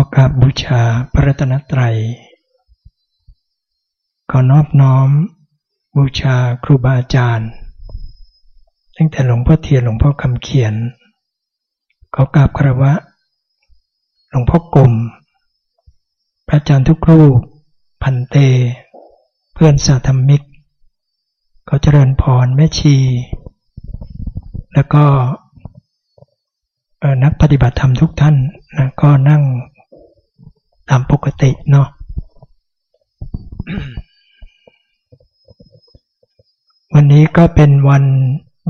ก็กราบบูชาพระรัตนตรัย ขอนอบน้อม บูชาครูบาอาจารย์ ตั้งแต่หลวงพ่อเทียนหลวงพ่อคำเขียน ขอกราบคารวะ หลวงพ่อกลม พระอาจารย์ทุกรูป พันเต เพื่อนสาธมิกเขาเจริญพรแม่ชี แล้วก็นักปฏิบัติธรรมทุกท่านนะก็นั่ง ตามปกติเนาะวันนี้ก็เป็นวัน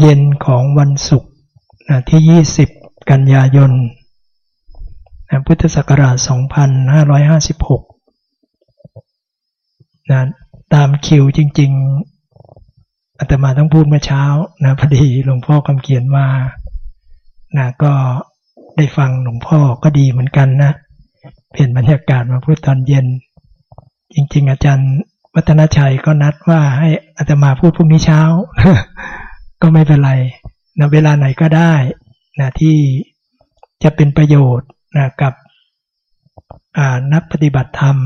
เย็นของวันศุกร์นะที่ 20 กันยายนนะพุทธศักราช 2556นะตามคิวจริง ๆอาตมาต้องพูดเมื่อเช้านะพอดีหลวงพ่อคำเขียนมานะก็ได้ฟังหลวงพ่อก็ดีเหมือนกันนะ เปลี่ยนบรรยากาศมาพูดตอนเย็น จริง ๆ อาจารย์วัฒนชัยก็นัดว่าให้อาตมาพูดพรุ่งนี้เช้า ก็ไม่เป็นไรนะเวลาไหนก็ได้นะที่จะเป็นประโยชน์นะกับนักปฏิบัติธรรม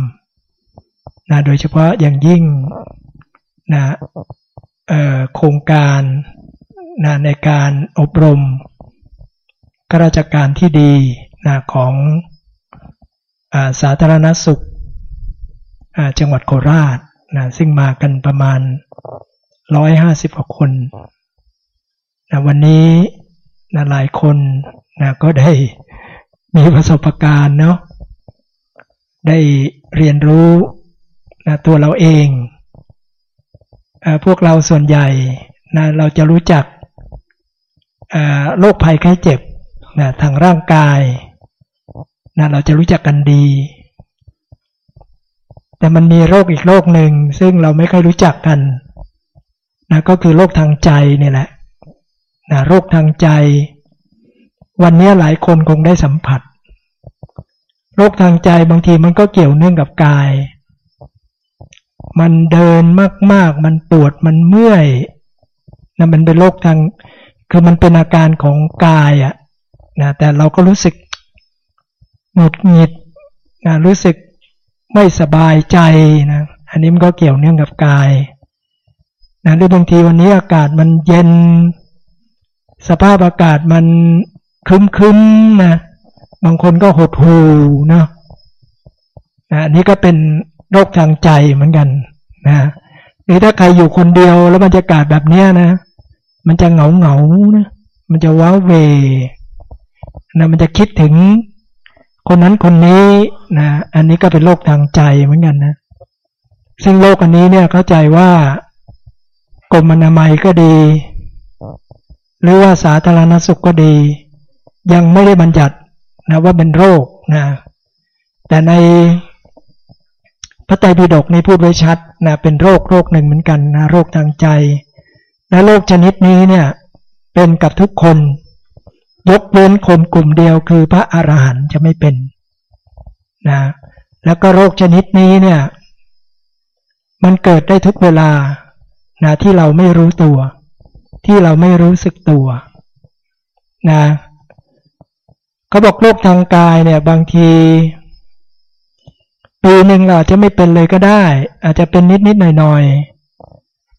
นะโดยเฉพาะอย่างยิ่งนะโครงการนะในการอบรมข้าราชการที่ดีนะของ สาธารณสุขจังหวัดโคราชนะซึ่งมากันประมาณ 150กว่าคนนะวันนี้นะหลายคนนะก็ได้มีประสบการณ์เนาะได้เรียนรู้นะตัวเราเองอพวกเราส่วนใหญ่นะเราจะรู้จักโรคภัยไข้เจ็บนะทางร่างกาย นะเราจะรู้จักกันดี แต่มันมีโรคอีกโรคหนึ่งซึ่งเราไม่ค่อยรู้จักกันนะก็คือโรคทางใจนี่แหละนะโรคทางใจ วันนี้หลายคนคงได้สัมผัส โรคทางใจบางทีมันก็เกี่ยวเนื่องกับกาย มันเดินมากๆ มันปวดมันเมื่อยนะมันเป็นโรคทางคือมันเป็นอาการของกายอะนะแต่เราก็รู้สึก หงุดหงิดนะรู้สึกไม่สบายใจนะอันนี้มันก็เกี่ยวเนื่องกับกายนะหรือบางทีวันนี้อากาศมันเย็น สภาพอากาศมันคึ้มๆนะบางคนก็หดหูนะนะอันนี้ก็เป็นโรคทางใจเหมือนกันนะนี่ถ้าใครอยู่คนเดียวแล้วบรรยากาศแบบนี้นะ มันจะเหงาเหงานะมันจะว้าเวนะมันจะคิดถึง คนนั้นคนนี้นะอันนี้ก็เป็นโรคทางใจเหมือนกันนะซึ่งโรคอันนี้เนี่ยเข้าใจว่ากรมอนามัยก็ดี หรือว่าสาธารณสุขก็ดี ยังไม่ได้บัญญัตินะว่าเป็นโรคนะแต่ในพระไตรปิฎกในพูดไว้ชัดนะเป็นโรคโรคหนึ่งเหมือนกันนะโรคทางใจ และโรคชนิดนี้เนี่ยเป็นกับทุกคน ยกเว้นคนกลุ่มเดียวคือพระอรหันต์จะไม่เป็นนะแล้วก็โรคชนิดนี้เนี่ย มันเกิดได้ทุกเวลานะที่เราไม่รู้ตัว ที่เราไม่รู้สึกตัวนะเขาบอกโรคทางกายเนี่ย บางที ปีหนึ่งเราจะไม่เป็นเลยก็ได้ อาจจะเป็นนิดนิดหน่อยหน่อย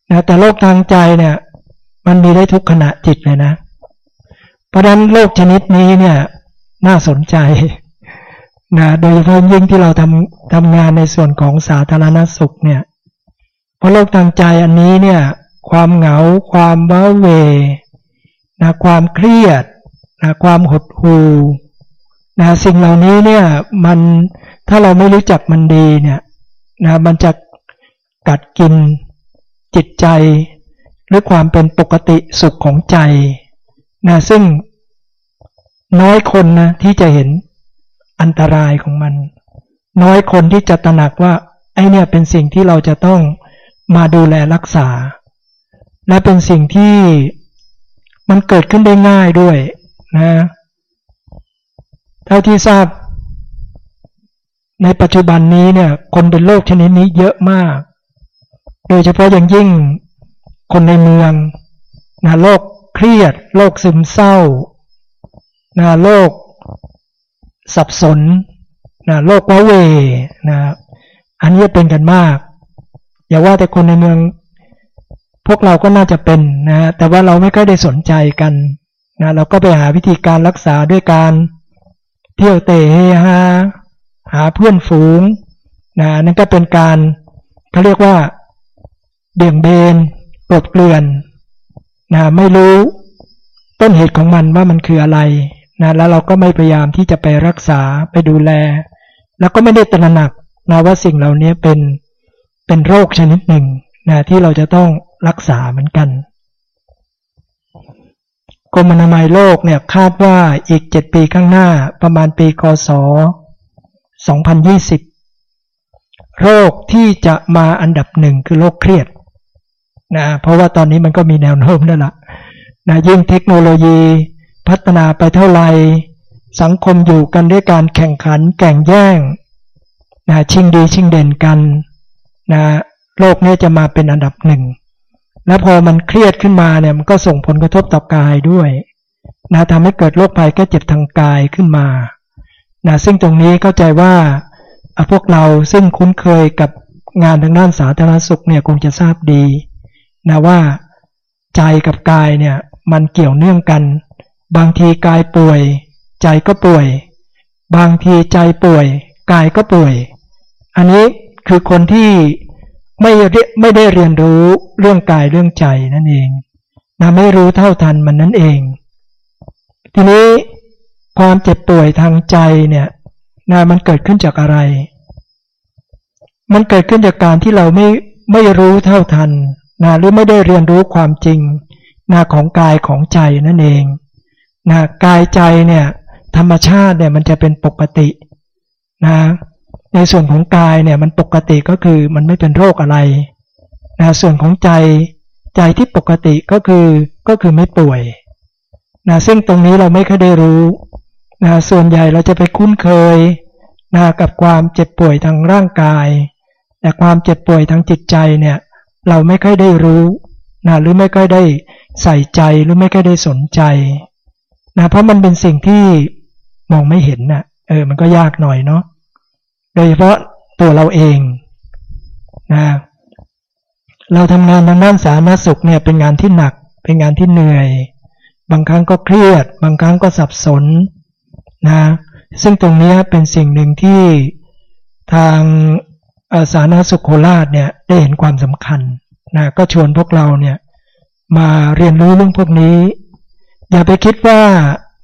นะแต่โรคทางใจเนี่ย มันมีได้ทุกขณะจิตเลยนะ เพราะฉะนั้นโรคชนิดนี้เนี่ย น่าสนใจนะโดยเฉพาะยิ่งที่เราทำทำงานในส่วนของสาธารณสุขเนี่ย เพราะโรคทางใจอันนี้เนี่ย ความเหงา ความว้าเวนะความเครียดนะความหดหู่นะสิ่งเหล่านี้เนี่ยมันถ้าเราไม่รู้จักมันดีเนี่ยนะมันจะกัดกินจิตใจ หรือความเป็นปกติสุขของใจ นะซึ่งน้อยคนนะที่จะเห็นอันตรายของมัน น้อยคนที่จะตระหนักว่าไอเนี่ยเป็นสิ่งที่เราจะต้องมาดูแลรักษา และเป็นสิ่งที่มันเกิดขึ้นได้ง่ายด้วยนะเท่าที่ทราบ ในปัจจุบันนี้เนี่ย คนเป็นโรคชนิดนี้เยอะมาก โดยเฉพาะอย่างยิ่งคนในเมืองนะโรค เครียด โรคซึมเศร้านะโรคสับสนนะโรคว้าเวนะอันนี้เป็นกันมาก อย่าว่าแต่คนในเมือง พวกเราก็น่าจะเป็นนะแต่ว่าเราไม่ค่อยได้สนใจกันนะเราก็ไปหาวิธีการรักษาด้วยการเที่ยวเตะเฮฮาหาเพื่อนฝูงนะนั่นก็เป็นการเขาเรียกว่าเบี่ยงเบนปลดเกลื่อน นะไม่รู้ต้นเหตุของมันว่ามันคืออะไรนะแล้วเราก็ไม่พยายามที่จะไปรักษาไปดูแล แล้วก็ไม่ได้ตระหนักนะว่าสิ่งเหล่านี้เป็นเป็นโรคชนิดหนึ่งนะที่เราจะต้องรักษาเหมือนกันกรมอนามัยโลกเนี่ยคาดว่าอีกเจ็ดปีข้างหน้าประมาณปีคศ 2020 โรคที่จะมาอันดับหนึ่งคือโรคเครียด นะเพราะว่าตอนนี้มันก็มีแนวโน้มแล้วล่ะนะยิ่งเทคโนโลยีพัฒนาไปเท่าไหร่สังคมอยู่กันด้วยการแข่งขันแข่งแย่งนะชิงดีชิงเด่นกันนะโลกนี้จะมาเป็นอันดับหนึ่ง แล้วพอมันเครียดขึ้นมาเนี่ยมันก็ส่งผลกระทบต่อกายด้วยนะทำให้เกิดโรคภัยแก้เจ็บทางกายขึ้นมานะซึ่งตรงนี้เข้าใจว่าพวกเราซึ่งคุ้นเคยกับงานทางด้านสาธารณสุขเนี่ยคงจะทราบดี นะว่าใจกับกายเนี่ยมันเกี่ยวเนื่องกัน บางทีกายป่วย ใจก็ป่วย บางทีใจป่วย กายก็ป่วย อันนี้คือคนที่ไม่ไม่ได้เรียนรู้เรื่องกายเรื่องใจนั่นเองนะไม่รู้เท่าทันมันนั่นเอง ทีนี้ความเจ็บป่วยทางใจเนี่ยนะมันเกิดขึ้นจากอะไร มันเกิดขึ้นจากการที่เราไม่ไม่รู้เท่าทัน นะหรือไม่ได้เรียนรู้ความจริงนะของกายของใจนั่นเองนะกายใจเนี่ยธรรมชาติเนี่ยมันจะเป็นปกตินะในส่วนของกายเนี่ยมันปกติก็คือมันไม่เป็นโรคอะไรนะส่วนของใจใจที่ปกติก็คือก็คือไม่ป่วยนะซึ่งตรงนี้เราไม่เคยได้รู้นะส่วนใหญ่เราจะไปคุ้นเคยนะกับความเจ็บป่วยทางร่างกาย แต่ความเจ็บป่วยทางจิตใจเนี่ย เราไม่ค่อยได้รู้นะหรือไม่ค่อยได้ใส่ใจหรือไม่ค่อยได้สนใจนะเพราะมันเป็นสิ่งที่มองไม่เห็นนะ่ะเออมันก็ยากหน่อยเนาะโดยเฉพาะตัวเราเองนะเราทำงานทางด้านสาธารณสุขเนี่ยเป็นงานที่หนัก เป็นงานที่เหนื่อย บางครั้งก็เครียด บางครั้งก็สับสนนะซึ่งตรงนี้เป็นสิ่งหนึ่งที่ทาง สาธารณสุขโคราชเนี่ยได้เห็นความสำคัญนะก็ชวนพวกเราเนี่ยมาเรียนรู้เรื่องพวกนี้ อย่าไปคิดว่า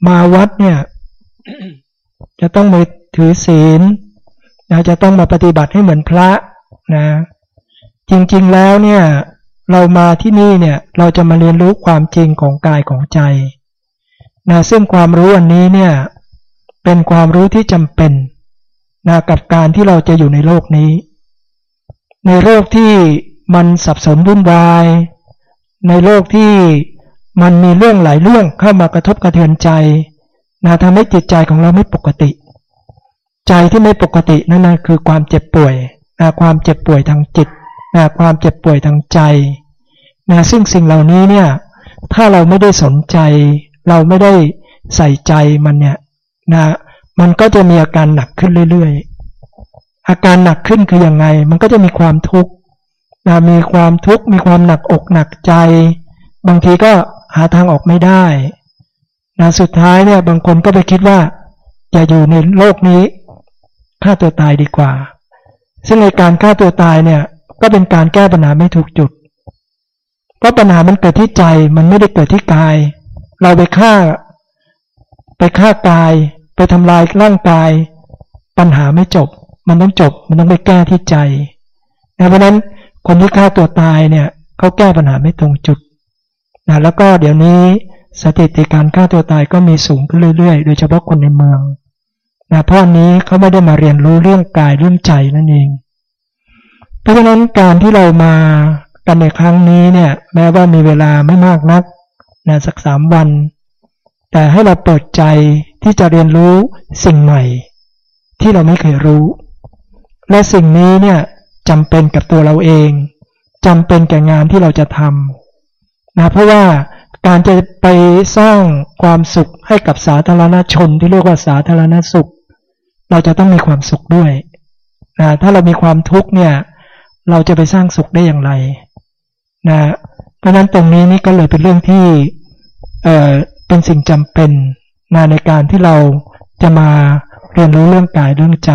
มาวัดเนี่ยจะต้องมาถือศีลนะจะต้องมาปฏิบัติให้เหมือนพระนะ จริงๆแล้วเนี่ยเรามาที่นี่เนี่ยเราจะมาเรียนรู้ความจริงของกายของใจนะซึ่งความรู้อันนี้เนี่ยเป็นความรู้ที่จำเป็นนะกับการที่เราจะอยู่ในโลกนี้ ในโลกที่มันสับสนวุ่นวาย ในโลกที่มันมีเรื่องหลายเรื่องเข้ามากระทบกระเทือนใจนะทำให้จิตใจของเราไม่ปกติ ใจที่ไม่ปกตินั่นนะคือความเจ็บป่วยนะความเจ็บป่วยทางจิตนะความเจ็บป่วยทางใจนะซึ่งสิ่งเหล่านี้เนี่ยถ้าเราไม่ได้สนใจ เราไม่ได้ใส่ใจมันเนี่ยนะมันก็จะมีอาการหนักขึ้นเรื่อยๆ อาการหนักขึ้นคืออยังไง มันก็จะมีความทุกข์นะมีความทุกข์มีความหนักอกหนักใจ บางทีก็หาทางออกไม่ได้นะสุดท้ายเนี่ยบางคนก็ไปคิดว่าอย่าอยู่ในโลกนี้ฆ่าตัวตายดีกว่า ซึ่งในการฆ่าตัวตายเนี่ยก็เป็นการแก้ปัญหาไม่ถูกจุด เพราะปัญหามันเกิดที่ใจมันไม่ได้เกิดที่กาย เราไปฆ่า ไปฆ่ากาย ไปทำลายร่างกาย ปัญหาไม่จบ มันต้องจบมันต้องไปแก้ที่ใจเพราะนั้นคนที่ฆ่าตัวตายเนี่ยเขาแก้ปัญหาไม่ตรงจุดนะแล้วก็เดี๋ยวนี้สถิติการฆ่าตัวตายก็มีสูงขึ้นเรื่อยๆ โดยเฉพาะคนในเมืองนะเพราะนี้เขาไม่ได้มาเรียนรู้เรื่องกายเรื่องใจนั่นเอง เพราะฉะนั้นการที่เรามากันในครั้งนี้เนี่ยแม้ว่ามีเวลาไม่มากนักนะสักสามวัน แต่ให้เราเปิดใจที่จะเรียนรู้สิ่งใหม่ ที่เราไม่เคยรู้ และสิ่งนี้เนี่ยจำเป็นกับตัวเราเองจำเป็นแก่งานที่เราจะทำนะเพราะว่าการจะไปสร้างความสุขให้กับสาธารณชนที่เรียกว่าสาธารณสุข เราจะต้องมีความสุขด้วยนะถ้าเรามีความทุกข์เนี่ย เราจะไปสร้างสุขได้อย่างไรนะเพราะนั้นตรงนี้นี่ก็เลยเป็นเรื่องที่เออเป็นสิ่งจำเป็นนะในการที่เราจะมาเรียนรู้เรื่องกายเรื่องใจ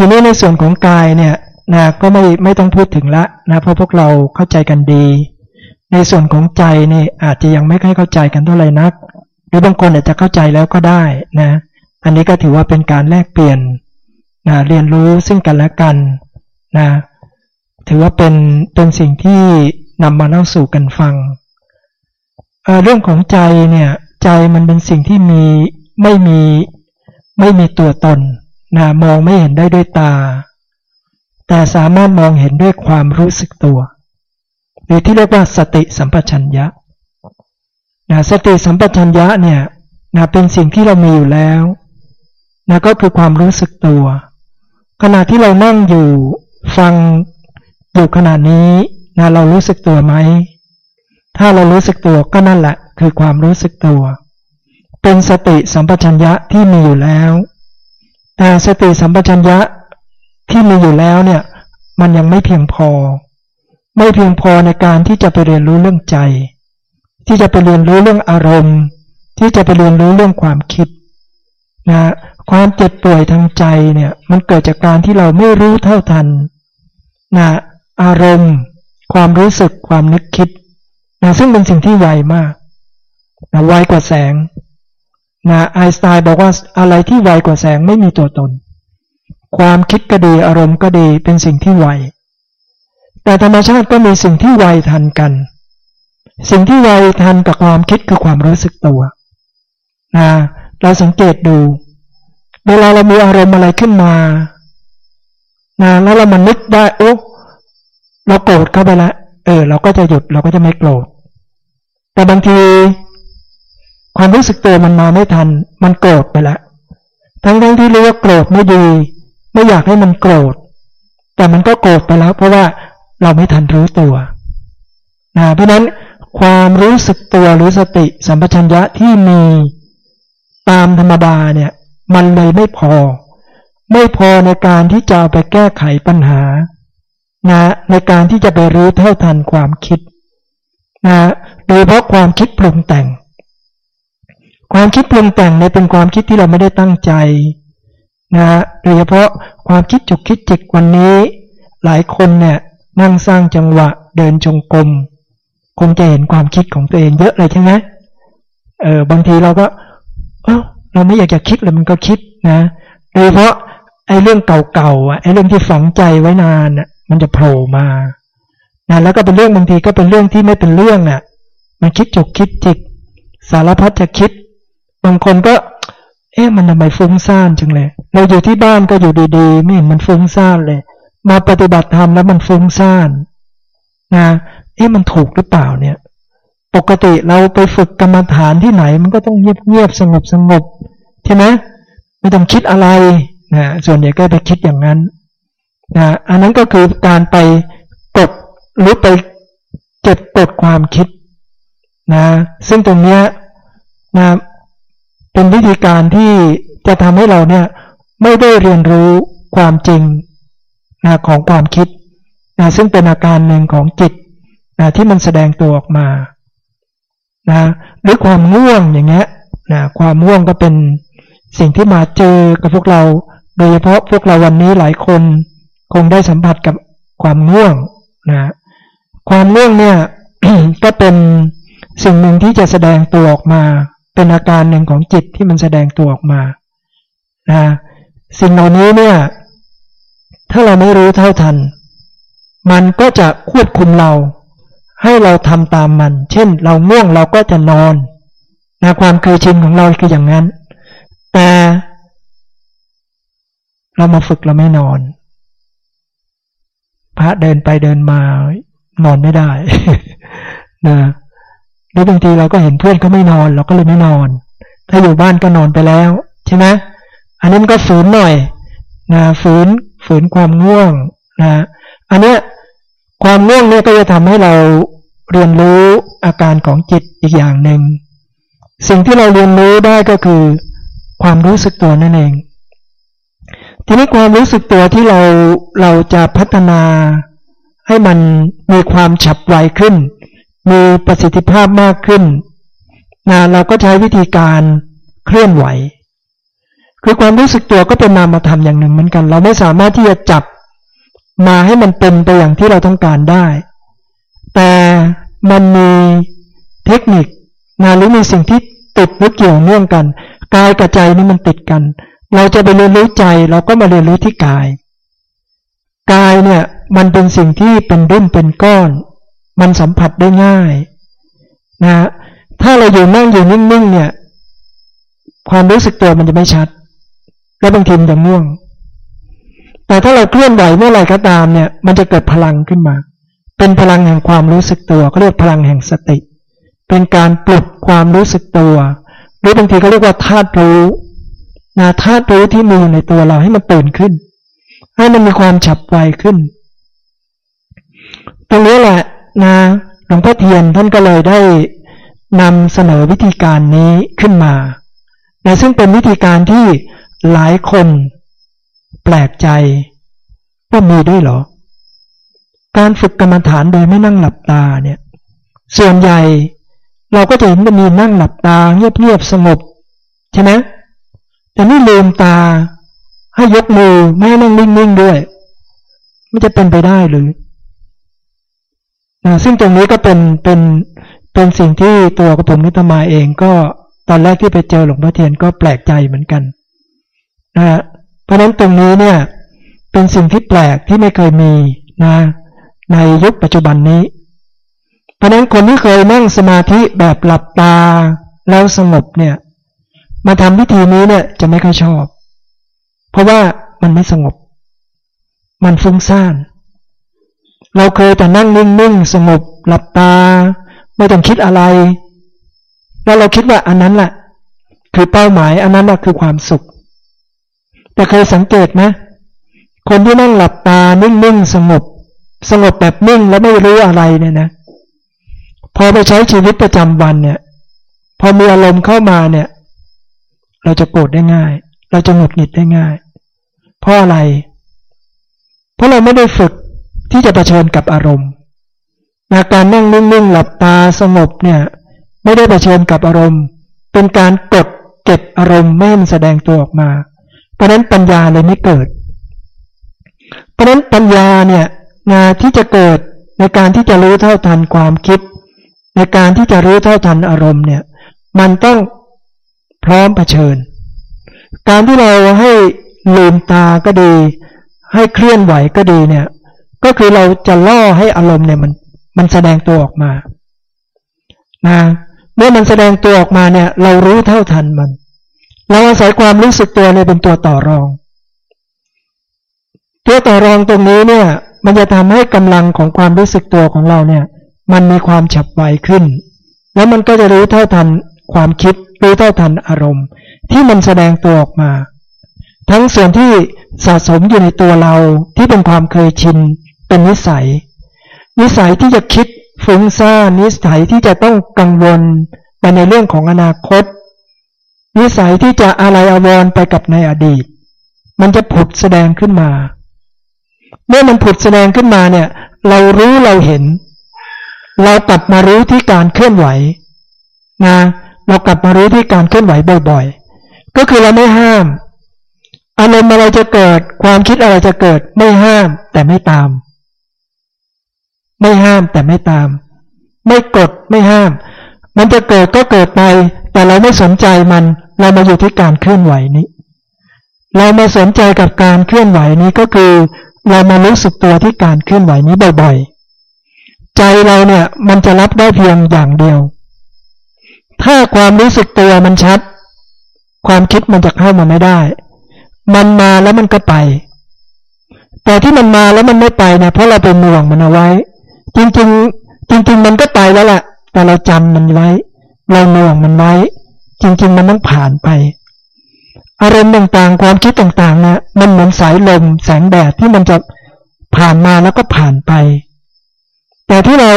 ทีนี้ในส่วนของกายเนี่ยนะก็ไม่ไม่ต้องพูดถึงละนะเพราะพวกเราเข้าใจกันดี ในส่วนของใจนี่อาจจะยังไม่ค่อยเข้าใจกันเท่าไหร่นัก หรือบางคนอาจจะเข้าใจแล้วก็ได้นะอันนี้ก็ถือว่าเป็นการแลกเปลี่ยนนะเรียนรู้ซึ่งกันและกันนะถือว่าเป็นเป็นสิ่งที่นำมาเล่าสู่กันฟังเเรื่องของใจเนี่ยใจมันเป็นสิ่งที่มีไม่มีไม่มีตัวตน นะมองไม่เห็นได้ด้วยตา แต่สามารถมองเห็นด้วยความรู้สึกตัว หรือที่เรียกว่าสติสัมปชัญญะนะสติสัมปชัญญะเนี่ยนะเป็นสิ่งที่เรามีอยู่แล้วนะก็คือความรู้สึกตัว ขณะที่เรานั่งอยู่ฟังอยู่ขณะนี้นะเรารู้สึกตัวไหม ถ้าเรารู้สึกตัวก็นั่นแหละ คือความรู้สึกตัว เป็นสติสัมปชัญญะที่มีอยู่แล้ว สติสัมปชัญญะที่มีอยู่แล้วเนี่ย มันยังไม่เพียงพอ ไม่เพียงพอในการที่จะไปเรียนรู้เรื่องใจ ที่จะไปเรียนรู้เรื่องอารมณ์ ที่จะไปเรียนรู้เรื่องความคิดนะความเจ็บป่วยทางใจเนี่ยมันเกิดจากการที่เราไม่รู้เท่าทันนะอารมณ์ ความรู้สึกความนึกคิดนะซึ่งเป็นสิ่งที่ไวมากนะไวกว่าแสง นะไอสไตน์บอกว่าอะไรที่ไวกว่าแสงไม่มีตัวตน ความคิดก็ดีอารมณ์ก็ดีเป็นสิ่งที่ไว แต่ธรรมชาติก็มีสิ่งที่ไวทันกัน สิ่งที่ไวทันกับความคิดคือความรู้สึกตัวนะเราสังเกตดู เวลาเรามีอารมณ์อะไรขึ้นมานะแล้วเรามันนึกได้โอ้เราโกรธเข้าไปแล้วเออ เราก็จะหยุดเราก็จะไม่โกรธแต่บางที ความรู้สึกตัวมันมาไม่ทัน มันโกรธไปแล้วทั้งทั้งที่รู้ว่าโกรธไม่ดี ไม่อยากให้มันโกรธ แต่มันก็โกรธไปแล้ว เพราะว่าเราไม่ทันรู้ตัวนะเพราะนั้นความรู้สึกตัวหรือสติสัมปชัญญะที่มีตามธรรมดาเนี่ย มันเลยไม่พอ ไม่พอในการที่จะไปแก้ไขปัญหานะในการที่จะไปรู้เท่าทันความคิดนะโดยเพราะความคิดปรุงแต่ง ความคิดปรุงแต่งเนี่ยเป็นความคิดที่เราไม่ได้ตั้งใจนะโดยเฉพาะความคิดจุกคิดจิกวันนี้ หลายคนเนี่ยนั่งสร้างจังหวะเดินจงกรมคงจะเห็นความคิดของตัวเองเยอะเลยใช่ไหมเออบางทีเราก็ เออเราไม่อยากจะคิดเลยมันก็คิดนะโดยเฉพาะไอ้เรื่องเก่าๆอะไอ้เรื่องที่ฝังใจไว้นานอะ มันจะโผล่มานะแล้วก็เป็นเรื่องบางทีก็เป็นเรื่องที่ไม่เป็นเรื่องอะ มันคิดจกคิดจิก สารพัดจะคิด บางคนก็ เอ๊ะมันทำไมฟุ้งซ่านจังเลย เราอยู่ที่บ้านก็อยู่ดีๆ ไม่เห็นมันฟุ้งซ่านเลย มาปฏิบัติธรรมแล้วมันฟุ้งซ่านนะเอ๊ะมันถูกหรือเปล่าเนี่ย ปกติเราไปฝึกกรรมฐานที่ไหน มันก็ต้องเงียบๆสงบสงบใช่ไหมไม่ต้องคิดอะไรนะส่วนใหญ่ก็ไปคิดอย่างนั้นนะอันนั้นก็คือการไปกดหรือไปเก็บกดความคิดนะ ซึ่งตรงเนี้ยนะ เป็นวิธีการที่จะทำให้เราเนี่ยไม่ได้เรียนรู้ความจริงนะของความคิดนะซึ่งเป็นอาการหนึ่งของจิตนะที่มันแสดงตัวออกมานะหรือความง่วงอย่างเงี้ยนะความง่วงก็เป็นสิ่งที่มาเจอกับพวกเรา โดยเฉพาะพวกเราวันนี้หลายคนคงได้สัมผัสกับความง่วงนะความง่วงเนี่ยก็เป็นสิ่งหนึ่งที่จะแสดงตัวออกมา เป็นอาการหนึ่งของจิตที่มันแสดงตัวออกมานะสิ่งเหล่านี้เนี่ย ถ้าเราไม่รู้เท่าทัน มันก็จะควบคุมเรา ให้เราทำตามมัน เช่น เราง่วงเราก็จะนอนนะความเคยชินของเราคืออย่างนั้น แต่เรามาฝึกเราไม่นอน พระเดินไปเดินมานอนไม่ได้นะ แล้วบางทีเราก็เห็นเพื่อนเขาไม่นอน เราก็เลยไม่นอน ถ้าอยู่บ้านก็นอนไปแล้ว ใช่ไหมอันนี้มันก็ฝืนหน่อยนะฝืนฝืนความง่วงนะอันเนี้ยความง่วงเนี่ยก็จะทำให้เราเรียนรู้อาการของจิตอีกอย่างหนึ่งสิ่งที่เราเรียนรู้ได้ก็คือ ความรู้สึกตัวนั่นเอง ทีนี้ความรู้สึกตัวที่เราเราจะพัฒนาให้มันมีความฉับไวขึ้น มีประสิทธิภาพมากขึ้นนะเราก็ใช้วิธีการเคลื่อนไหว คือความรู้สึกตัวก็เป็นนามธรรมอย่างหนึ่งเหมือนกัน เราไม่สามารถที่จะจับมาให้มันเป็นไปอย่างที่เราต้องการได้ แต่มันมีเทคนิคนะหรือมีสิ่งที่ติดหรือเกี่ยวเนื่องกัน กายกับใจนี่มันติดกัน เราจะไปเรียนรู้ใจเราก็มาเรียนรู้ที่กาย กายเนี่ยมันเป็นสิ่งที่เป็นรุ่นเป็นก้อน มันสัมผัสได้ง่ายนะถ้าเราอยู่นั่งอยู่นิ่งๆเนี่ย ความรู้สึกตัวมันจะไม่ชัด และบางทีมันจะง่วง แต่ถ้าเราเคลื่อนไหวเมื่อไรก็ตามเนี่ย มันจะเกิดพลังขึ้นมา เป็นพลังแห่งความรู้สึกตัวเขาเรียกพลังแห่งสติ เป็นการปลุกความรู้สึกตัว หรือบางทีเขาเรียกว่าธาตุรู้นะธาตุรู้ที่มีอยู่ในตัวเราให้มันตื่นขึ้น ให้มันมีความฉับไวขึ้น ตรงนี้แหละ นะหลวงพ่อเทียนท่านก็เลยได้นำเสนอวิธีการนี้ขึ้นมาแต่ซึ่งเป็นวิธีการที่หลายคนแปลกใจว่ามีด้วยเหรอ การฝึกกรรมฐานโดยไม่นั่งหลับตาเนี่ย ส่วนใหญ่เราก็จะเห็นว่ามีนั่งหลับตาเงียบๆสงบใช่ไหมแต่นี่ลืมตาให้ยกมือไม่ให้นั่งนิ่งๆด้วย ไม่จะเป็นไปได้หรือ ซึ่งตรงนี้ก็เป็นเป็นเป็นสิ่งที่ตัวกระผมนิตมาเองก็ตอนแรกที่ไปเจอหลวงพ่อเทียนก็แปลกใจเหมือนกันนะฮะเพราะนั้นตรงนี้เนี่ยเป็นสิ่งที่แปลกที่ไม่เคยมีนะในยุคปัจจุบันนี้ เพราะนั้นคนที่เคยนั่งสมาธิแบบหลับตาแล้วสงบเนี่ย มาทำพิธีนี้เนี่ยจะไม่ค่อยชอบ เพราะว่ามันไม่สงบ มันฟุ้งซ่าน เราเคยแต่นั่งนิ่งๆ สงบหลับตา ไม่ต้องคิดอะไร แล้วเราคิดว่าอันนั้นแหละคือเป้าหมายอันนั้นแหละคือความสุข แต่เคยสังเกตไหมคนที่นั่งหลับตานิ่งๆ สงบ สงบแบบนิ่งแล้วไม่รู้อะไรเนี่ยนะ พอไปใช้ชีวิตประจำวันเนี่ย พอมีอารมณ์เข้ามาเนี่ย เราจะโกรธได้ง่าย เราจะหงุดหงิดได้ง่าย เพราะอะไร เพราะเราไม่ได้ฝึก ที่จะะเผชิญกับอารมณ์นาการนั่งนิ่งๆหลับตาสงบเนี่ยไม่ได้เผชิญกับอารมณ์ เป็นการกดเก็บอารมณ์ไม่ให้มันแสดงตัวออกมา เพราะนั้นปัญญาเลยไม่เกิด เพราะนั้นปัญญาเนี่ยนาที่จะเกิดในการที่จะรู้เท่าทันความคิด ในการที่จะรู้เท่าทันอารมณ์เนี่ยมันต้องพร้อมเผชิญ การที่เราให้ลืมตาก็ดี ให้เคลื่อนไหวก็ดีเนี่ย ก็คือเราจะล่อให้อารมณ์เนี่ยมันมันแสดงตัวออกมานะเมื่อมันแสดงตัวออกมาเนี่ย เรารู้เท่าทันมัน เราอาศัยความรู้สึกตัวเนี่ยเป็นตัวต่อรอง ตัวต่อรองตรงนี้เนี่ย มันจะทำให้กำลังของความรู้สึกตัวของเราเนี่ย มันมีความฉับไวขึ้น แล้วมันก็จะรู้เท่าทันความคิดรู้เท่าทันอารมณ์ ที่มันแสดงตัวออกมา ทั้งส่วนที่สะสมอยู่ในตัวเราที่เป็นความเคยชิน เป็นนิสัย นิสัยที่จะคิดฟุ้งซ่านนิสัยที่จะต้องกังวลไปในเรื่องของอนาคต นิสัยที่จะอะไรอาวรไปกับในอดีต มันจะผุดแสดงขึ้นมา เมื่อมันผุดแสดงขึ้นมาเนี่ย เรารู้เราเห็น เรากลับมารู้ที่การเคลื่อนไหวนะเรากลับมารู้ที่การเคลื่อนไหวบ่อยๆ ก็คือเราไม่ห้าม อารมณ์อะไรจะเกิด ความคิดอะไรจะเกิด ไม่ห้ามแต่ไม่ตาม ไม่ห้ามแต่ไม่ตาม ไม่กดไม่ห้าม มันจะเกิดก็เกิดไป แต่เราไม่สนใจมัน เรามาอยู่ที่การเคลื่อนไหวนี้ เรามาสนใจกับการเคลื่อนไหวนี้ก็คือ เรามารู้สึกตัวที่การเคลื่อนไหวนี้บ่อยๆ ใจเราเนี่ยมันจะรับได้เพียงอย่างเดียว ถ้าความรู้สึกตัวมันชัด ความคิดมันจะเข้ามาไม่ได้ มันมาแล้วมันก็ไปแต่ที่มันมาแล้วมันไม่ไปเนี่ยเพราะเราไปห่วงมันเอาไว้ จริงๆ จริง ๆ มันก็ไปแล้วแหละแต่เราจำมันไว้ เราหน่วงมันไว้ จริง ๆ มันต้องผ่านไป อารมณ์ต่างๆ ความคิดต่างๆนะมันเหมือนสายลมแสงแดดที่มันจะผ่านมาแล้วก็ผ่านไป แต่ที่เรา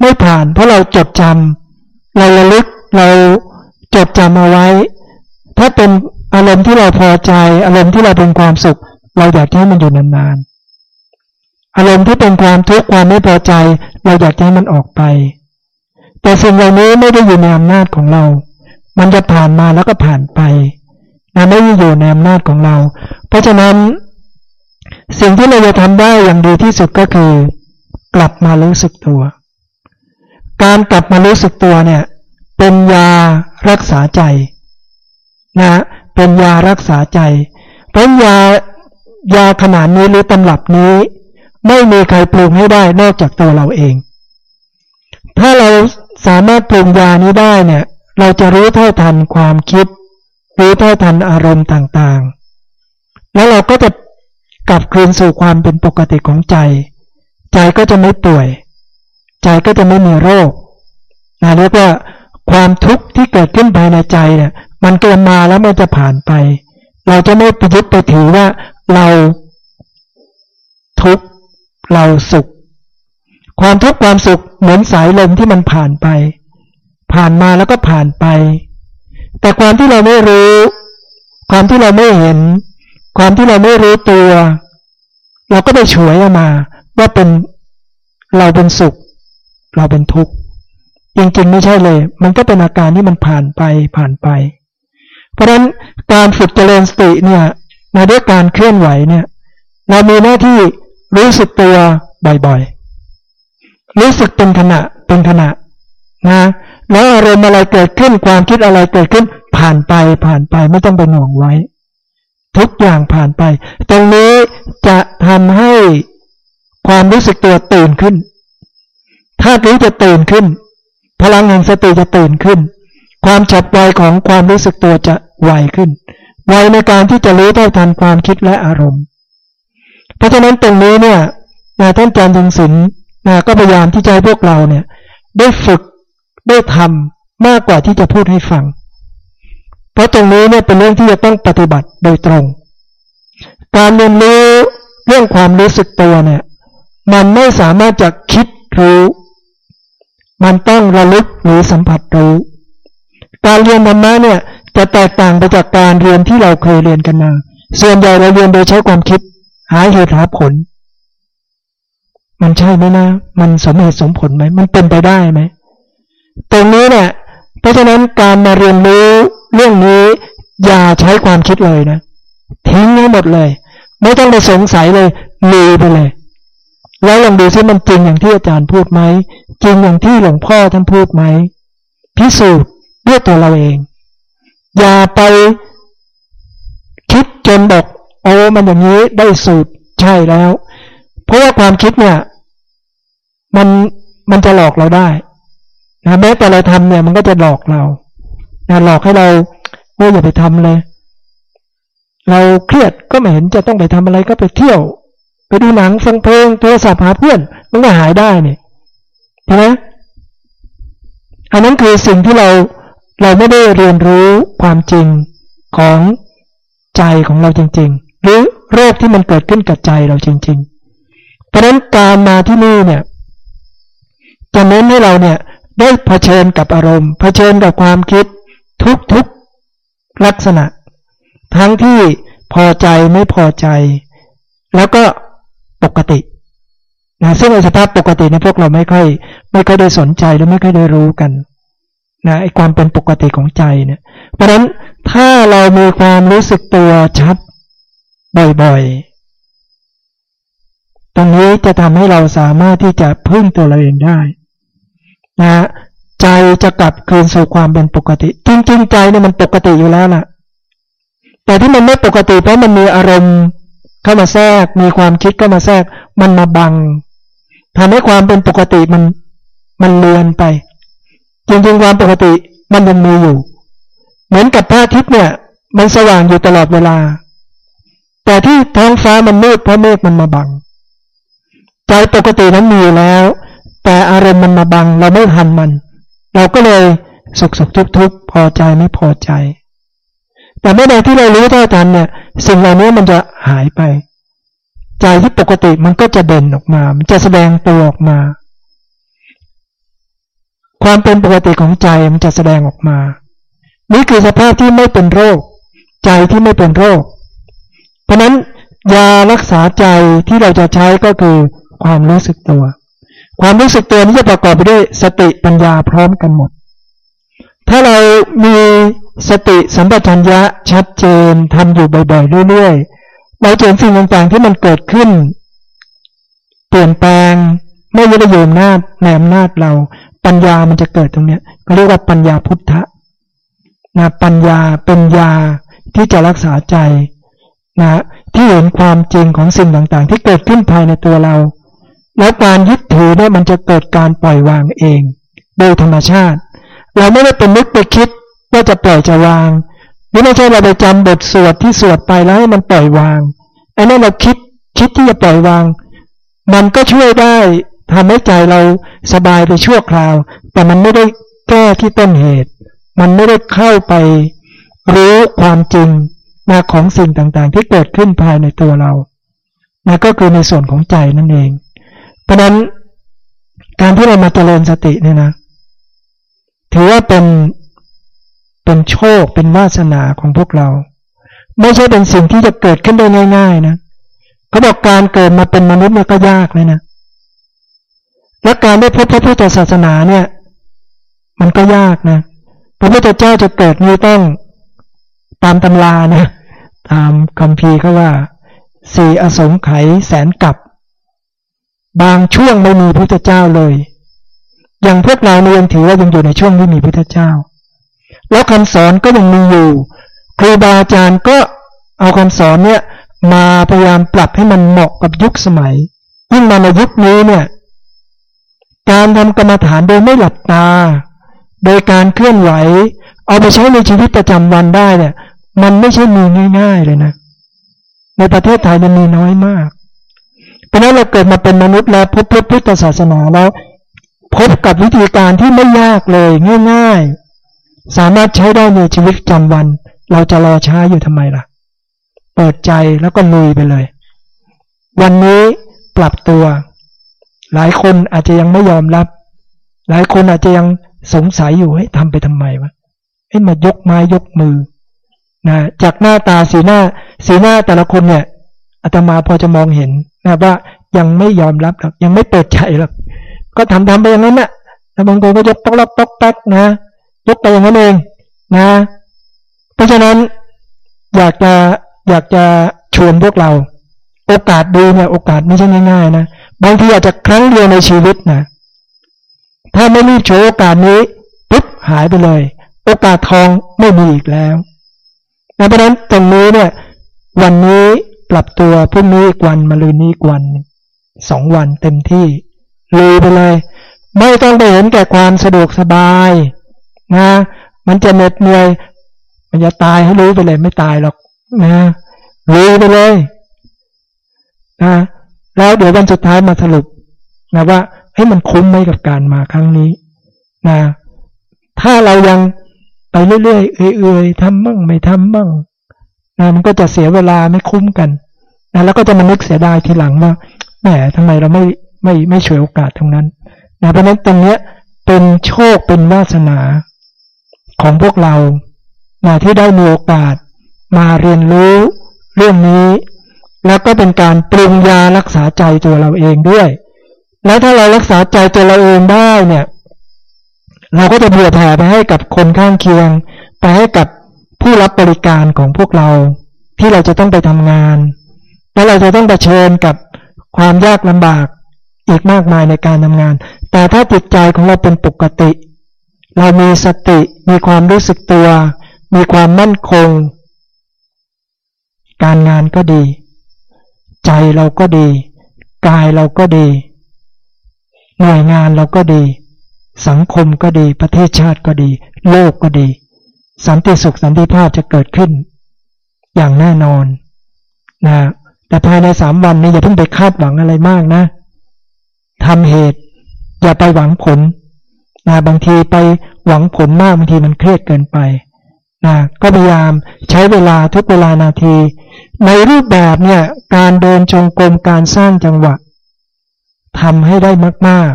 ไม่ผ่าน เพราะเราจดจำเราระลึกเราจดจำเอาไว้ ถ้าเป็นอารมณ์ที่เราพอใจ อารมณ์ที่เราเป็นความสุข เราอยากให้มันอยู่นานๆ อารมณ์ที่เป็นความทุกข์ความไม่พอใจ เราอยากให้มันออกไป แต่สิ่งเหล่านี้ไม่ได้อยู่ในอำนาจของเรา มันจะผ่านมาแล้วก็ผ่านไปนไม่ได้อยู่ในอำนาจของเรา เพราะฉะนั้น สิ่งที่เราจะทำได้อย่างดีที่สุดก็คือ กลับมารู้สึกตัว การกลับมารู้สึกตัวเนี่ย เป็นยารักษาใจ นะ เป็นยารักษาใจ เพราะยายาขนาดนี้หรือตำรับนี้ ไม่มีใครปรุงให้ได้นอกจากตัวเราเอง ถ้าเราสามารถปรุงยานี้ได้เนี่ย เราจะรู้เท่าทันความคิด รู้เท่าทันอารมณ์ต่างๆ แล้วเราก็จะกลับคืนสู่ความเป็นปกติของใจ ใจก็จะไม่ป่วย ใจก็จะไม่มีโรคนะเรียกว่าความทุกข์ที่เกิดขึ้นภายในใจเนี่ย มันเกินมาแล้วมันจะผ่านไป เราจะไม่ไปยึดไปถือว่าเราทุกข์ เราสุข ความทุกข์ความสุขเหมือนสายลมที่มันผ่านไป ผ่านมาแล้วก็ผ่านไป แต่ความที่เราไม่รู้ ความที่เราไม่เห็น ความที่เราไม่รู้ตัว เราก็ไปฉวยออกมา ว่าเป็นเราเป็นสุข เราเป็นทุกข์จริงๆไม่ใช่เลย มันก็เป็นอาการที่มันผ่านไปผ่านไป เพราะฉะนั้นการฝึกเจริญสติเนี่ยมาด้วยการเคลื่อนไหวเนี่ย เรามีหน้าที่ รู้สึกตัวบ่อยๆ รู้สึกเป็นขณะเป็นขณะนะแล้วอารมณ์อะไรเกิดขึ้นความคิดอะไรเกิดขึ้น ผ่านไปผ่านไปไม่ต้องไปหน่วงไว้ ทุกอย่างผ่านไป ตรงนี้จะทำให้ความรู้สึกตัวตื่นขึ้นถ้ารู้จะตื่นขึ้น พลังแห่งสติจะตื่นขึ้น ความฉับไวของความรู้สึกตัวจะไวขึ้น ไวในการที่จะรู้เท่าทันความคิดและอารมณ์ เพราะฉะนั้นตรงนี้เนี่ยนาท่านจารย์ทงศิลป์นาก็พยายามที่จะให้พวกเราเนี่ย ได้ฝึกได้ทำมากกว่าที่จะพูดให้ฟัง เพราะตรงนี้เนี่ยเป็นเรื่องที่จะต้องปฏิบัติโดยตรง การเรียนรู้เรื่องความรู้สึกตัวเนี่ย มันไม่สามารถจะคิดรู้ มันต้องระลึกหรือสัมผัสรู้ การเรียนธรรมะเนี่ยจะแตกต่างไปจากการเรียนที่เราเคยเรียนกันมาส่วนใหญ่เราเรียนโดยใช้ความคิด หาเหตุหาผล มันใช่ไหมนะ มันสมเหตุสมผลไหม มันเป็นไปได้ไหม ตรงนี้เนี่ย เพราะฉะนั้นการมาเรียนรู้เรื่องนี้ อย่าใช้ความคิดเลยนะ ทิ้งให้หมดเลย ไม่ต้องไปสงสัยเลยลือไปเลย แล้วลองดูซิมันจริงอย่างที่อาจารย์พูดไหม จริงอย่างที่หลวงพ่อท่านพูดไหม พิสูจน์ด้วยตัวเราเอง อย่าไปคิดจนบอก โอ้มันอย่างนี้ได้สูตรใช่แล้ว เพราะว่าความคิดเนี่ย มันมันจะหลอกเราได้นะแม้แต่เราทำเนี่ย มันก็จะหลอกเรานะหลอกให้เราโอ้อย่าไปทำเลย เราเครียดก็ไม่เห็นจะต้องไปทำอะไรก็ไปเที่ยว ไปดูหนังฟังเพลงโทรศัพท์หาเพื่อน มันก็หายได้เนี่ยใช่ไหมอันนั้นคือสิ่งที่เราเราไม่ได้เรียนรู้ความจริงของใจของเราจริง ๆ หรือโรคที่มันเกิดขึ้นกับใจเราจริง ๆ เพราะนั้นการมาที่นี่เนี่ยจะเน้นให้เราเนี่ยได้เผชิญกับอารมณ์เผชิญกับความคิดทุกๆลักษณะ ทั้งที่พอใจไม่พอใจ แล้วก็ปกตินะซึ่งในสภาพปกติในพวกเราไม่ค่อย ไม่ค่อยได้สนใจและไม่ค่อยได้รู้กันนะไอความเป็นปกติของใจเนี่ย เพราะฉะนั้นถ้าเรามีความรู้สึกตัวชัด บ่อยๆ ตรงนี้จะทำให้เราสามารถที่จะพึ่งตัวเราเองได้นะใจจะกลับคืนสู่ความเป็นปกติ จริงๆ ใจเนี่ยมันปกติอยู่แล้วล่ะ แต่ที่มันไม่ปกติเพราะมันมีอารมณ์เข้ามาแทรก มีความคิดเข้ามาแทรก มันมาบังทำให้ความเป็นปกติมันมันเลือนไป จริงๆ ความปกติมันยังมีอยู่ เหมือนกับพระอาทิตย์เนี่ย มันสว่างอยู่ตลอดเวลา แต่ที่ท้องฟ้ามันมืดเพราะเมฆมันมาบัง ใจปกตินั้นมีแล้ว แต่อารมณ์มันมาบัง เราไม่ทันมัน เราก็เลยสุขสุขทุกทุกพอใจไม่พอใจ แต่เมื่อใดที่เรารู้เท่าทันเนี่ย สิ่งเหล่านี้มันจะหายไป ใจที่ปกติมันก็จะเด่นออกมา มันจะแสดงตัวออกมา ความเป็นปกติของใจมันจะแสดงออกมา นี่คือสภาพที่ไม่เป็นโรค ใจที่ไม่เป็นโรค เพราะนั้นยารักษาใจที่เราจะใช้ก็คือความรู้สึกตัว ความรู้สึกตัวนี้จะประกอบไปด้วยสติปัญญาพร้อมกันหมด ถ้าเรามีสติสัมปชัญญะชัดเจนทำอยู่บ่อยๆเรื่อยๆเราจะเห็นสิ่งต่างๆที่มันเกิดขึ้น เปลี่ยนแปลงไม่ยึดโยมนาจในอำนาจเราปัญญามันจะเกิดตรงเนี้ยเขาเรียกว่าปัญญาพุทธะนะปัญญาเป็นยาที่จะรักษาใจ นะที่เห็นความจริงของสิ่งต่างๆ ที่เกิดขึ้นภายในตัวเรา แล้วการยึดถือเนี่ยมันจะเกิดการปล่อยวางเอง โดยธรรมชาติ เราไม่ได้เป็นนึกไปคิดว่าจะปล่อยจะวางนี่ไม่ใช่เราไปจำบทสวดที่สวดไปแล้วให้มันปล่อยวางไอ้นั่นเราคิดคิดที่จะปล่อยวาง มันก็ช่วยได้ทำให้ใจเราสบายไปชั่วคราว แต่มันไม่ได้แก้ที่ต้นเหตุ มันไม่ได้เข้าไปรู้ความจริง นะของสิ่งต่างๆ ที่เกิดขึ้นภายในตัวเรานะก็คือในส่วนของใจนั่นเอง เพราะนั้นการที่เรามาเจริญสติเนี่ยนะ ถือว่าเป็นเป็นโชคเป็นวาสนาของพวกเรา ไม่ใช่เป็นสิ่งที่จะเกิดขึ้นได้ง่าย ๆ นะเขาบอกการเกิดมาเป็นมนุษย์เนี่ยก็ยากเลยนะ และการได้พบพระพุทธศาสนาเนี่ย มันก็ยากนะ พระพุทธเจ้าจะเกิดนี่ต้องตามตำรานะ ตามคำพีเขาว่าสี่อสงไขยแสนกับบางช่วงไม่มีพุทธเจ้าเลย อย่างพวกเราเนี่ยยังถือว่ายังอยู่ในช่วงที่มีพุทธเจ้า แล้วคำสอนก็ยังมีอยู่ ครูบาอาจารย์ก็เอาคำสอนเนี่ยมาพยายามปรับให้มันเหมาะกับยุคสมัยยิ่งมาในยุคนี้เนี่ย การทำกรรมฐานโดยไม่หลับตา โดยการเคลื่อนไหว เอาไปใช้ในชีวิตประจำวันได้เนี่ย มันไม่ใช่มีง่าย ๆเลยนะ ในประเทศไทยมันมีน้อยมาก เพราะนั้นเราเกิดมาเป็นมนุษย์แล้วพบพระพุทธศาสนาแล้ว พบกับวิธีการที่ไม่ยากเลยง่าย ๆ สามารถใช้ได้ในชีวิตประจำวัน เราจะรอช้าอยู่ทำไมล่ะ เปิดใจแล้วก็ลุยไปเลย วันนี้ปรับตัว หลายคนอาจจะยังไม่ยอมรับ หลายคนอาจจะยังสงสัยอยู่ให้ทำไปทำไมวะให้มายกไม้ยกมือ นะจากหน้าตาสีหน้า สีหน้าแต่ละคนเนี่ยอาตมาพอจะมองเห็นนะว่ายังไม่ยอมรับหรอกยังไม่เปิดใจหรอกก็ทำทำไปอย่างนั้นนะ่ะแล้วบางคนก็ยกตอกลอกตอกแป๊กนะยกไปอย่างนั้นเองนะ เพราะฉะนั้นอยากจะอยากจะชวนพวกเรา โอกาสดูเนี่ยโอกาสไม่ใช่ง่ายๆนะบางทีอาจจะครั้งเดียวในชีวิตนะถ้าไม่รีบโชว์โอกาสนี้ปุ๊บหายไปเลย โอกาสทองไม่มีอีกแล้ว เพราะนั้นตรงนี้เนี่ย วันนี้ปรับตัวพรุ่งนี้อีกวันมาลืนนี้อีกวันสองวันเต็มที่ลุยไปเลย ไม่ต้องไปเห็นแก่ความสะดวกสบายนะ มันจะเหน็ดเหนื่อยมันจะตายให้รู้ไปเลยไม่ตายหรอกนะลุยไปเลยนะแล้วเดี๋ยววันสุดท้ายมาสรุปนะว่าให้มันคุ้มไหมกับการมาครั้งนี้นะถ้าเรายัง ไปเรื่อยๆเอื่อยๆทำบ้างไม่ทำบ้างนะมันก็จะเสียเวลาไม่คุ้มกันนะแล้วก็จะมานึกเสียดายทีหลังว่าแหมทำไมเราไม่ไม่ไม่ช่วยโอกาสตรงนั้นนะเพราะนั้นตรงเนี้ยเป็นโชคเป็นวาสนาของพวกเรานะที่ได้มีโอกาสมาเรียนรู้เรื่องนี้ แล้วก็เป็นการปรุงยารักษาใจตัวเราเองด้วย แล้วถ้าเรารักษาใจตัวเราเองได้เนี่ย เราก็จะเบื่อแผ่ไปให้กับคนข้างเคียง ไปให้กับผู้รับบริการของพวกเรา ที่เราจะต้องไปทำงาน แล้วเราจะต้องไปเชิญกับความยากลำบากอีกมากมายในการทำงาน แต่ถ้าจิตใจของเราเป็นปกติ เรามีสติ มีความรู้สึกตัว มีความมั่นคง การงานก็ดี ใจเราก็ดี กายเราก็ดี หน่วยงานเราก็ดี สังคมก็ดี ประเทศชาติก็ดี โลกก็ดี สันติสุขสันติภาพจะเกิดขึ้น อย่างแน่นอนนะแต่ภายในสามวันนี้อย่าเพิ่งไปคาดหวังอะไรมากนะทำเหตุอย่าไปหวังผลนะบางทีไปหวังผลมากบางทีมันเครียดเกินไปนะก็พยายามใช้เวลาทุกเวลานาที ในรูปแบบเนี่ยการเดินจงกรมการสร้างจังหวะทำให้ได้มาก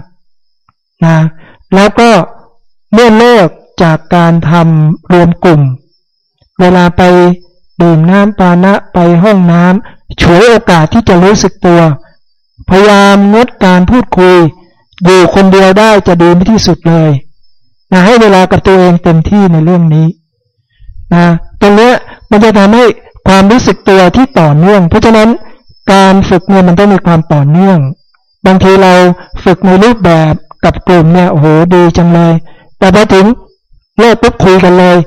ๆนะ แล้วก็เมื่อเลิกจากการทำรวมกลุ่ม เวลาไปดื่มน้ำปานะไปห้องน้ำฉวยโอกาสที่จะรู้สึกตัว พยายามงดการพูดคุย อยู่คนเดียวได้จะดีที่สุดเลยนะให้เวลากับตัวเองเต็มที่ในเรื่องนี้นะตรงนี้มันจะทำให้ความรู้สึกตัวที่ต่อเนื่อง เพราะฉะนั้นการฝึกเนี่ยมันต้องมีความต่อเนื่อง บางทีเราฝึกในรูปแบบ กับกลุ่มเนี่ยโอ้โหดีจังเลย แต่พอถึงเลิกปุ๊บคุยกันเลย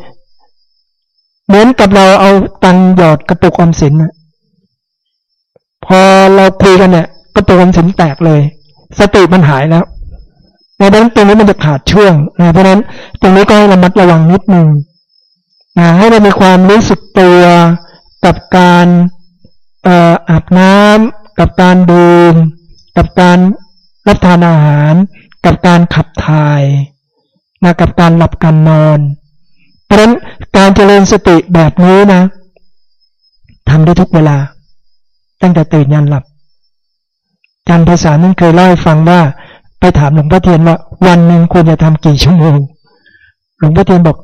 เหมือนกับเราเอาตังหยอดกระปุกออมสินพอเราคุยกันเนี่ย กระปุกออมสินแตกเลย สติมันหายแล้วในนั้นตรงนี้มันจะขาดช่วงนะเพราะนั้นตรงนี้ก็ให้ระมัดระวังนิดนึงนะให้เรามีความรู้สึกตัวกับการอาบน้ำกับการดื่มกับการรับทานอาหาร กับการขับถ่ายนะกับการหลับการนอน เพราะฉะนั้นการเจริญสติแบบนี้นะทำได้ทุกเวลา ตั้งแต่ตื่นยันหลับการภาษานั้นเคยเล่าให้ฟังว่า ไปถามหลวงพ่อเทียนว่า วันหนึ่งควรจะทำกี่ชั่วโมง หลวงพ่อเทียนบอก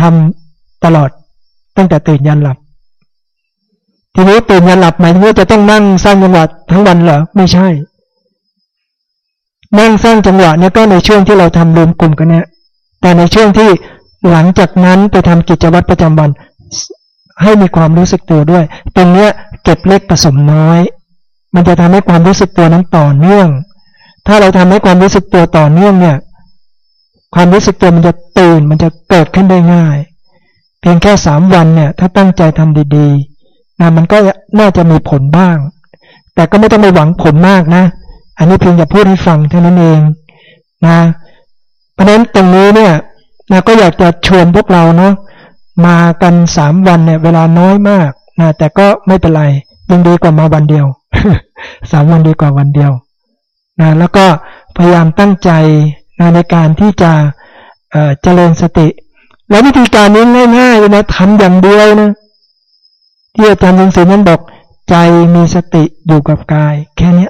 ทำตลอดตั้งแต่ตื่นยันหลับ ทีนี้ตื่นยันหลับหมายถึงว่าจะต้องนั่งสร้างจังหวะทั้งวันเหรอไม่ใช่ นั่งสร้างจังหวะเนี่ยก็ในช่วงที่เราทำรวมกลุ่มกันเนี่ยแต่ในช่วงที่หลังจากนั้นไปทำกิจวัตรประจำวัน ให้มีความรู้สึกตัวด้วย ตรงเนี้ยเก็บเล็กผสมน้อย มันจะทำให้ความรู้สึกตัวนั้นต่อเนื่อง ถ้าเราทำให้ความรู้สึกตัวต่อเนื่องเนี่ย ความรู้สึกตัวมันจะตื่นมันจะเกิดขึ้นได้ง่าย เพียงแค่สามวันเนี่ย ถ้าตั้งใจทำดีๆนะมันก็น่าจะมีผลบ้าง แต่ก็ไม่ต้องไปหวังผลมากนะ อันนี้เพียงจะพูดให้ฟังเท่านั้นเองนะเพราะนั้นตรงนี้เนี่ยนะก็อยากจะชวนพวกเราเนาะมากันสามวันเนี่ย เวลาน้อยมากนะแต่ก็ไม่เป็นไรยังดีกว่ามาวันเดียวสามวันดีกว่าวันเดียวนะแล้วก็พยายามตั้งใจนะในการที่จะเจริญสติ และวิธีการนี้ง่ายๆเลยนะทำอย่างเดียวนะที่อาจารย์ยิงศรีนั้นบอกใจมีสติอยู่กับกาย แค่นี้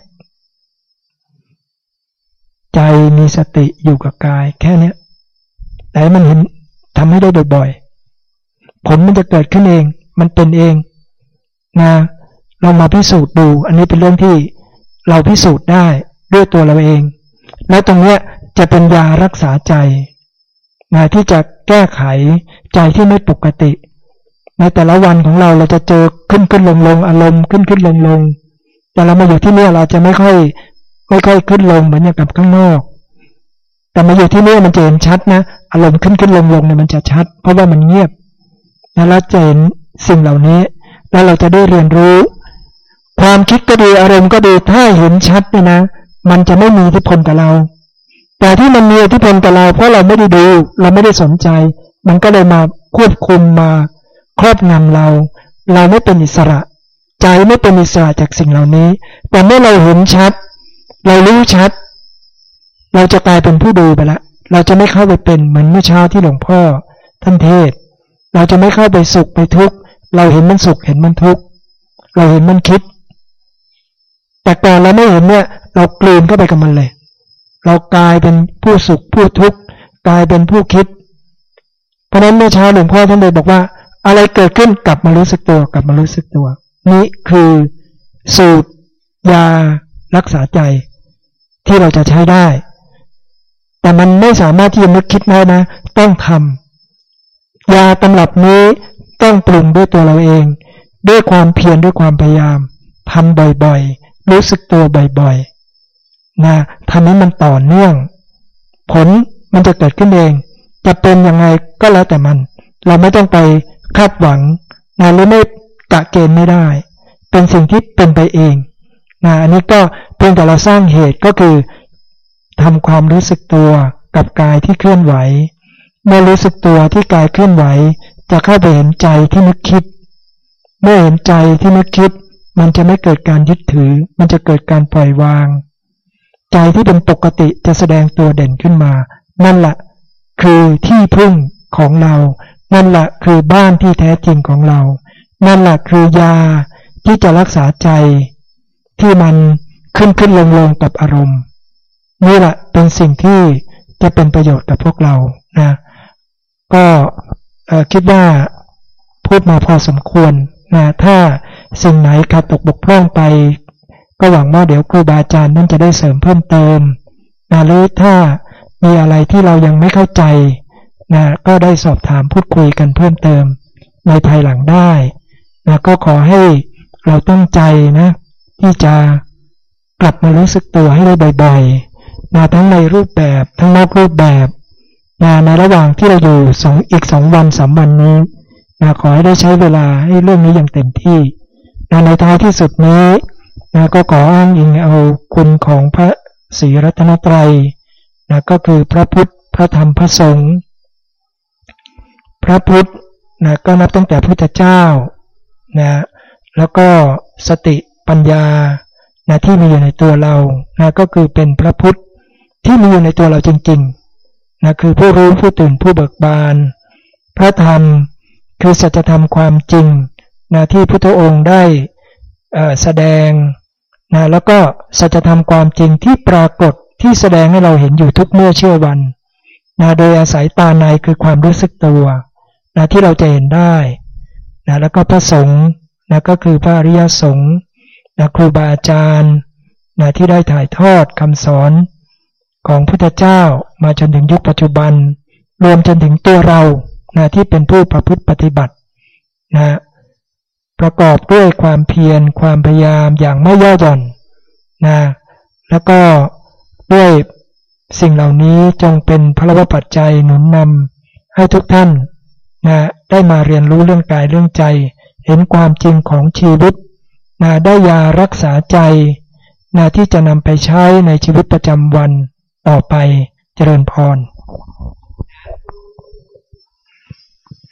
ใจมีสติอยู่กับกาย แค่เนี้ยแต่มันเห็นทำให้ได้บ่อยๆผลมันจะเกิดขึ้นเอง มันเป็นเองนะเรามาพิสูจน์ดู อันนี้เป็นเรื่องที่เราพิสูจน์ได้ด้วยตัวเราเอง และตรงเนี้ยจะเป็นยารักษาใจนะที่จะแก้ไขใจที่ไม่ปกติ ในแต่ละวันของเราเราจะเจอขึ้นขึ้นลงลงอารมณ์ขึ้นขึ้นลงลงแต่เรามาอยู่ที่นี่เราจะไม่ค่อย ค่อยๆขึ้นลงเหมือนอย่างกับข้างนอก แต่มาอยู่ที่นี่มันจะเห็นชัดนะ อารมณ์ขึ้นขึ้นลงลงเนี่ยมันจะชัด เพราะว่ามันเงียบแล้วจะเห็นสิ่งเหล่านี้ แล้วเราจะได้เรียนรู้ ความคิดก็ดีอารมณ์ก็ดีถ้าเห็นชัดเนี่ยนะ มันจะไม่มีอิทธิพลกับเรา แต่ที่มันมีอิทธิพลกับเรา เพราะเราไม่ได้ดู เราไม่ได้สนใจ มันก็เลยมาควบคุมมาครอบงำเรา เราไม่เป็นอิสระ ใจไม่เป็นอิสระจากสิ่งเหล่านี้ แต่เมื่อเราเห็นชัด เรารู้ชัด เราจะกลายเป็นผู้ดูไปละ เราจะไม่เข้าไปเป็นเหมือนเมื่อเช้าที่หลวงพ่อ ท่านเทศ เราจะไม่เข้าไปสุขไปทุกข์ เราเห็นมันสุขเห็นมันทุกข์ เราเห็นมันคิด แต่ก่อนเราไม่เห็นเนี่ย เรากลืนเข้าไปกับมันเลย เรากลายเป็นผู้สุขผู้ทุกข์กลายเป็นผู้คิด เพราะนั้นเมื่อเช้าหลวงพ่อท่านเลยบอกว่า อะไรเกิดขึ้นกลับมารู้สึกตัวกลับมารู้สึกตัว นี่คือสูตรยารักษาใจ ที่เราจะใช้ได้ แต่มันไม่สามารถที่จะนึกคิดได้นะ ต้องทำยาตำรับนี้ต้องปรุงด้วยตัวเราเอง ด้วยความเพียรด้วยความพยายามทำบ่อยๆ รู้สึกตัวบ่อยๆนะทำให้มันต่อเนื่อง ผลมันจะเกิดขึ้นเอง จะเป็นยังไงก็แล้วแต่มัน เราไม่ต้องไปคาดหวังนะหรือไม่กะเกณฑ์ไม่ได้ เป็นสิ่งที่เป็นไปเอง นะอันนี้ก็เพียงแต่เราสร้างเหตุก็คือทำความรู้สึกตัวกับกายที่เคลื่อนไหว เมื่อรู้สึกตัวที่กายเคลื่อนไหว จะเข้าไปเห็นใจที่นึกคิด เมื่อเห็นใจที่นึกคิด มันจะไม่เกิดการยึดถือ มันจะเกิดการปล่อยวาง ใจที่เป็นปกติจะแสดงตัวเด่นขึ้นมา นั่นแหละคือที่พึ่งของเรา นั่นแหละคือบ้านที่แท้จริงของเรา นั่นแหละคือยาที่จะรักษาใจ ที่มันขึ้นขึ้นลงลงกับอารมณ์นี่แหละเป็นสิ่งที่จะเป็นประโยชน์กับพวกเรานะก็คิดว่าพูดมาพอสมควรนะถ้าสิ่งไหนขาดตกบกพร่องไป ก็หวังว่าเดี๋ยวครูบาอาจารย์นั่นจะได้เสริมเพิ่มเติมนะหรือถ้ามีอะไรที่เรายังไม่เข้าใจนะก็ได้สอบถามพูดคุยกันเพิ่มเติมในภายหลังได้นะก็ขอให้เราตั้งใจนะ ที่จะกลับมารู้สึกตัวให้ได้บ่อยๆนะทั้งในรูปแบบทั้งนอกรูปแบบนะในระหว่างที่เราอยู่สองอีกสองวันสามวันนี้นะขอให้ได้ใช้เวลาให้เรื่องนี้อย่างเต็มที่นะในท้ายที่สุดนี้นะก็ขออ้างอิงเอาคุณของพระศรีรัตนตรัยนะก็คือพระพุทธพระธรรมพระสงฆ์พระพุทธนะก็นับตั้งแต่พุทธเจ้านะแล้วก็สติ ปัญญานะที่มีอยู่ในตัวเรานะก็คือเป็นพระพุทธที่มีอยู่ในตัวเราจริงๆนะคือผู้รู้ผู้ตื่นผู้เบิกบาน พระธรรมคือสัจธรรมความจริงนะที่พุทธองค์ได้แสดงนะแล้วก็สัจธรรมความจริงที่ปรากฏที่แสดงให้เราเห็นอยู่ทุกเมื่อเชื่อวันนะโดยอาศัยตาในคือความรู้สึกตัวนะที่เราจะเห็นได้นะแล้วก็พระสงฆ์นะก็คือพระอริยสงฆ์ นะครูบาอาจารย์นะที่ได้ถ่ายทอดคำสอนของพุทธเจ้ามาจนถึงยุคปัจจุบัน รวมจนถึงตัวเรานะที่เป็นผู้ประพฤติปฏิบัตินะประกอบด้วยความเพียรความพยายามอย่างไม่ย่อหย่อนนะแล้วก็ด้วยสิ่งเหล่านี้จงเป็นพระวปัจจัยหนุนนำให้ทุกท่านนะได้มาเรียนรู้เรื่องกายเรื่องใจ เห็นความจริงของชีวิต นะได้ยารักษาใจนะที่จะนำไปใช้ในชีวิตประจำวันต่อไปเจริญพร